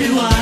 do I.